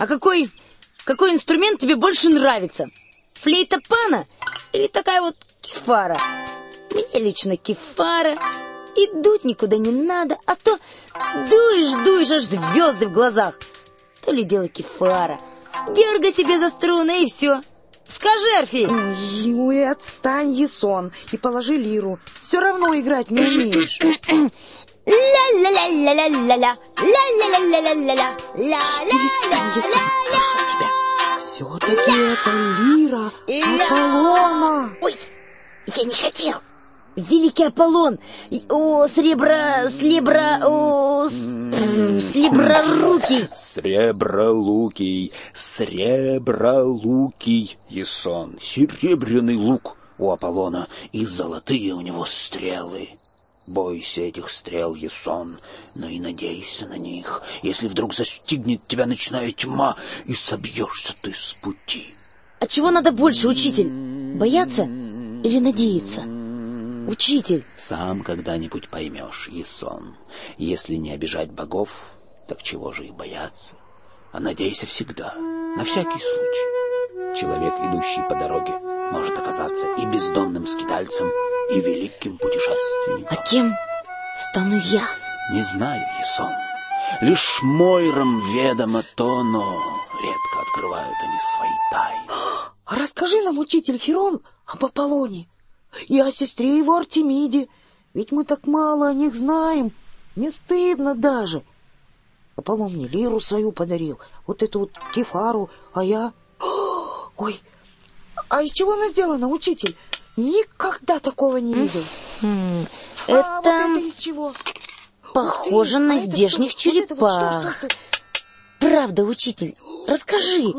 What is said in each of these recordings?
А какой, какой инструмент тебе больше нравится? Флейта пана или такая вот кефара? Мне лично кефара. И дуть никуда не надо, а то дуешь, дуешь, аж звезды в глазах. То ли дело кефара. Дергай себе за струны и все. Скажи, Орфей. Ой, отстань, Есон, и положи лиру. Все равно играть не умеешь. Ля-ля-ля-ля-ля-ля-ля. Ля-ля-ля-ля-ля-ля-ля. Тебя. Все-таки это лира Аполлона. Ой, я не хотел. Великий Аполлон, о, сребро, слебро, о, с- слеброрукий. Сребролукий, сребролукий, Ясон, серебряный лук у Аполлона и золотые у него стрелы. Бойся этих стрел, Ясон, но и надейся на них, если вдруг застигнет тебя ночная тьма, и собьешься ты с пути. А чего надо больше, учитель? Бояться или надеяться? Учитель, Сам когда-нибудь поймешь, Ясон. Если не обижать богов, так чего же их бояться? А надейся всегда, на всякий случай. Человек, идущий по дороге, может оказаться и бездомным скитальцем, и великим а путешественником. кем стану я? Не знаю, Ясон. Лишь Мойрам ведомо то, но редко открывают они свои тайны. А расскажи нам, учитель Херон, об Аполлоне и о сестре его Артемиде. Ведь мы так мало о них знаем. Не стыдно даже. Аполлон мне лиру свою подарил, вот эту вот кефару, а я... Ой, а из чего она сделана, учитель? Никогда такого не видел. Хм, А вот это это из чего? Ух ты, похоже на а это что? здешних Вот это вот что, черепах. что, что? Правда, учитель, расскажи.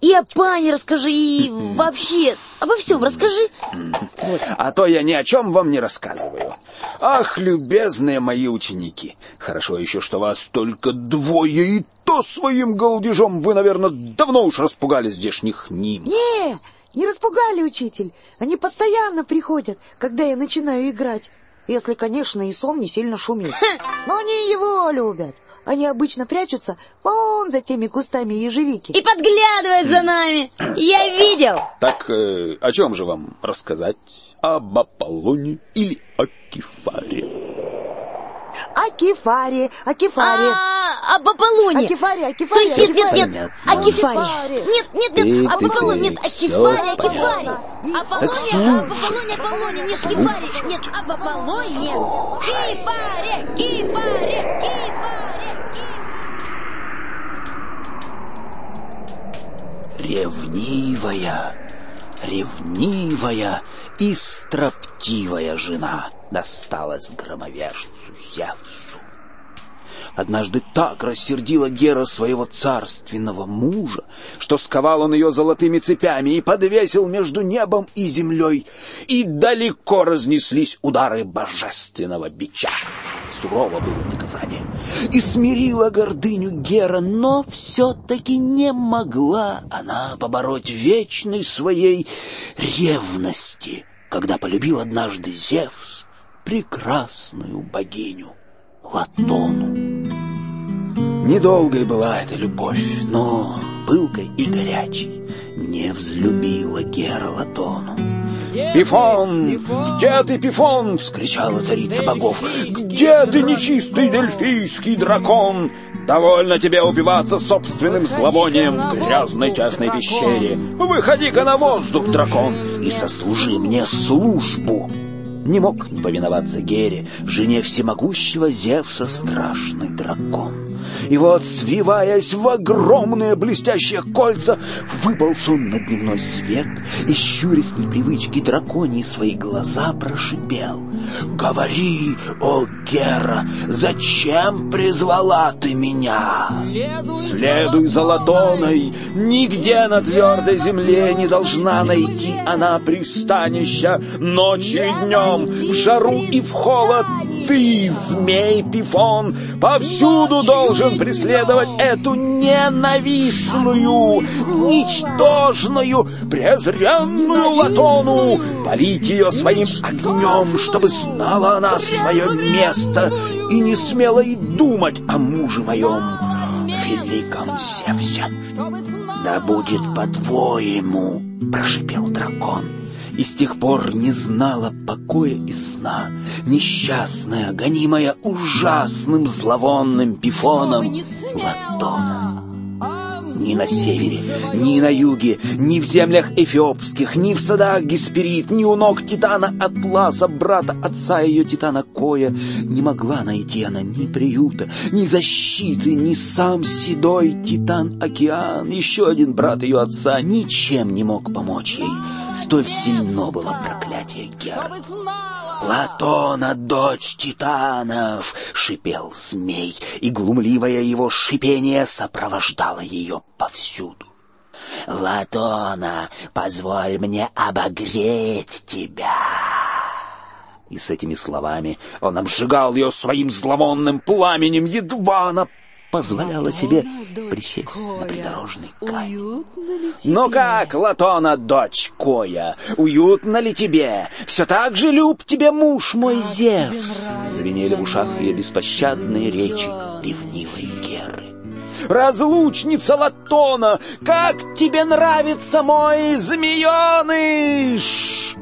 И о пане расскажи, и вообще обо всем расскажи. Вот. А то я ни о чем вам не рассказываю. Ах, любезные мои ученики, хорошо еще, что вас только двое, и то своим голдежом вы, наверное, давно уж распугали здешних ним. Не, не распугали, учитель. Они постоянно приходят, когда я начинаю играть. Если, конечно, и сон не сильно шумит. Но они его любят. Они обычно прячутся вон за теми кустами ежевики. И подглядывает за нами. Я видел. Так э, о чем же вам рассказать? Об Аполлоне или о Кефаре? О кефаре, о кефаре. А, об Аполлоне. Кефаре, о То есть нет, нет, нет. Кефаре. Нет, нет, нет, об Аполлоне, нет, понятно. кефаре. Аполлоне, об Аполлоне, Аполлоне, нет, кефаре, нет, об Аполлоне. Кефаре, кефаре, кефаре, Ревнивая, ревнивая и строптивая жена досталась громовержцу Зевсу. Однажды так рассердила Гера своего царственного мужа, что сковал он ее золотыми цепями и подвесил между небом и землей, и далеко разнеслись удары божественного бича. Сурово было наказание. И смирила гордыню Гера, но все-таки не могла она побороть вечной своей ревности, когда полюбил однажды Зевс прекрасную богиню Латону. Недолгой была эта любовь, но пылкой и горячей не взлюбила Гера Латону. «Пифон! Где ты, Пифон?» — вскричала царица богов. «Где ты, нечистый дельфийский дракон? Довольно тебе убиваться собственным зловонием в грязной тесной пещере. Выходи-ка на воздух, дракон, и сослужи мне службу!» Не мог не повиноваться Гере, жене всемогущего Зевса страшный дракон. И вот, свиваясь в огромные блестящие кольца, выполз он на дневной свет и, щурясь непривычки драконьи свои глаза, прошипел. «Говори, о Гера, зачем призвала ты меня?» «Следуй за Ладоной, нигде на твердой земле не должна найти она пристанища ночью и днем, в жару и в холод, ты, змей Пифон, повсюду должен преследовать эту ненавистную, ничтожную, презренную Латону, полить ее своим огнем, чтобы знала она свое место и не смела и думать о муже моем. великом Зевсе. Да будет по-твоему, прошипел дракон. И с тех пор не знала покоя и сна, Несчастная, гонимая ужасным зловонным пифоном Латона. Ни на севере, ни на юге, ни в землях эфиопских, ни в садах Гесперид, ни у ног Титана Атласа, брата отца ее Титана Коя, не могла найти она ни приюта, ни защиты, ни сам седой Титан Океан, еще один брат ее отца, ничем не мог помочь ей. Столь сильно было проклятие Гера. «Латона, дочь титанов!» — шипел змей, и глумливое его шипение сопровождало ее повсюду. «Латона, позволь мне обогреть тебя!» И с этими словами он обжигал ее своим зловонным пламенем, едва она позволяла себе присесть на придорожный камень. «Ну как, Латона, дочь Коя, уютно ли тебе? Все так же люб тебе муж мой Зевс!» Звенели в ушах ее беспощадные речи ревнивой Геры. «Разлучница Латона, как тебе нравится мой змееныш?»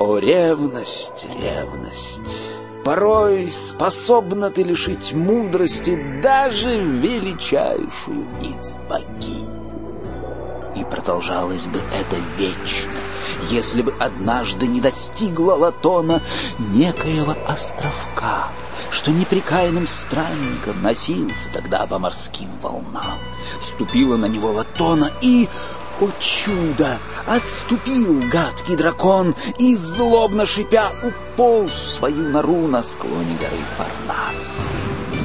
О, ревность, ревность! Порой способна ты лишить мудрости даже величайшую из богинь. И продолжалось бы это вечно, если бы однажды не достигла Латона некоего островка, что неприкаянным странником носился тогда по морским волнам. Вступила на него Латона и о чудо! Отступил гадкий дракон и, злобно шипя, уполз в свою нору на склоне горы Парнас.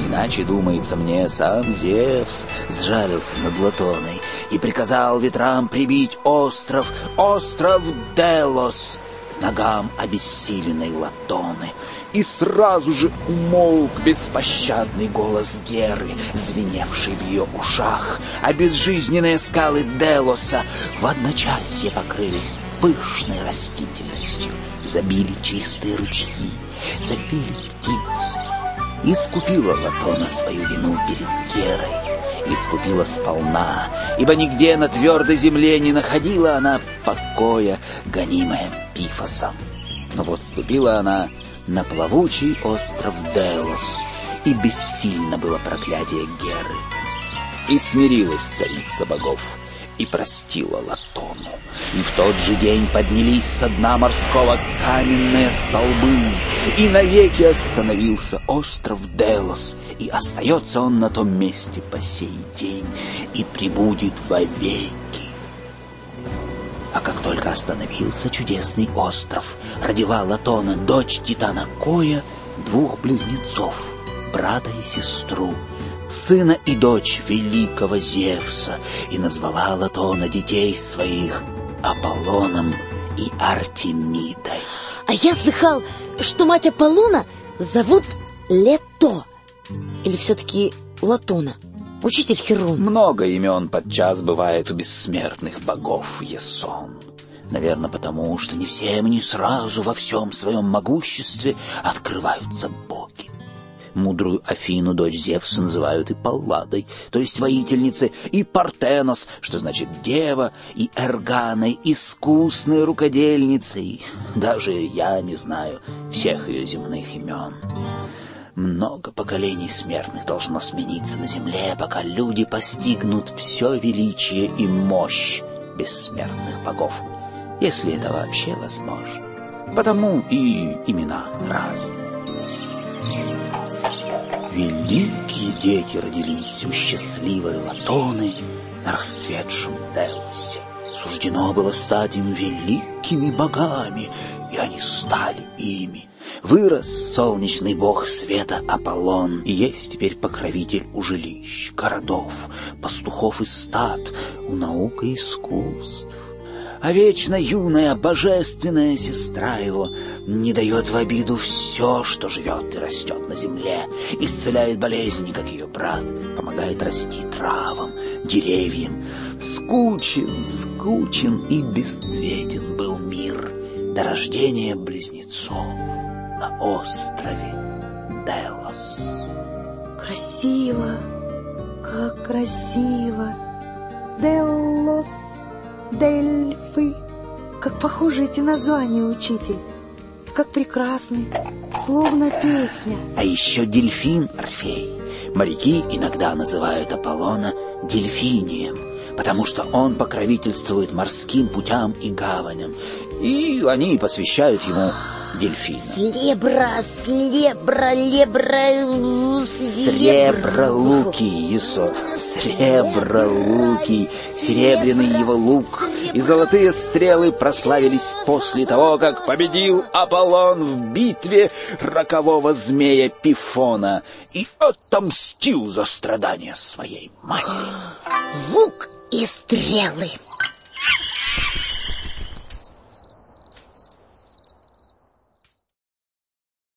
Иначе, думается мне, сам Зевс сжалился над Латоной и приказал ветрам прибить остров, остров Делос, ногам обессиленной Латоны — и сразу же умолк беспощадный голос Геры, звеневший в ее ушах, а безжизненные скалы Делоса в одночасье покрылись пышной растительностью, забили чистые ручьи, забили птицы. Искупила Латона свою вину перед Герой, искупила сполна, ибо нигде на твердой земле не находила она покоя, гонимая Пифосом. Но вот ступила она на плавучий остров Делос, и бессильно было проклятие Геры. И смирилась царица богов, и простила Латону. И в тот же день поднялись со дна морского каменные столбы, и навеки остановился остров Делос, и остается он на том месте по сей день, и прибудет вовеки. А как только остановился чудесный остров, родила Латона, дочь Титана Коя, двух близнецов, брата и сестру, сына и дочь великого Зевса, и назвала Латона детей своих Аполлоном и Артемидой. А я слыхал, что мать Аполлона зовут Лето. Или все-таки Латона? Учитель Херон. Много имен подчас бывает у бессмертных богов, Есон. Наверное, потому что не всем и не сразу во всем своем могуществе открываются. Мудрую Афину, дочь Зевса, называют и Палладой, то есть воительницей, и Партенос, что значит дева, и Эрганой, искусной рукодельницей. Даже я не знаю всех ее земных имен. Много поколений смертных должно смениться на земле, пока люди постигнут все величие и мощь бессмертных богов, если это вообще возможно. Потому и имена разные. Великие дети родились у счастливой Латоны на расцветшем Делосе. Суждено было стать им великими богами, и они стали ими. Вырос солнечный бог света Аполлон, и есть теперь покровитель у жилищ, городов, пастухов и стад, у наук и искусств. А вечно юная божественная сестра его не дает в обиду все, что живет и растет на земле, исцеляет болезни, как ее брат, помогает расти травам, деревьям. Скучен, скучен и бесцветен был мир до рождения близнецов на острове Делос. Красиво, Как красиво! Деллос, Дельфы. Как похожи эти названия, учитель. Как прекрасны, словно песня. А еще дельфин, Орфей. Моряки иногда называют Аполлона дельфинием, потому что он покровительствует морским путям и гаваням, и они посвящают ему дельфина. Слебра, слебра, лебра, Сребра луки, Юсо, сребра луки, серебряный его лук и золотые стрелы прославились после того, как победил Аполлон в битве рокового змея Пифона и отомстил за страдания своей матери. Лук и стрелы.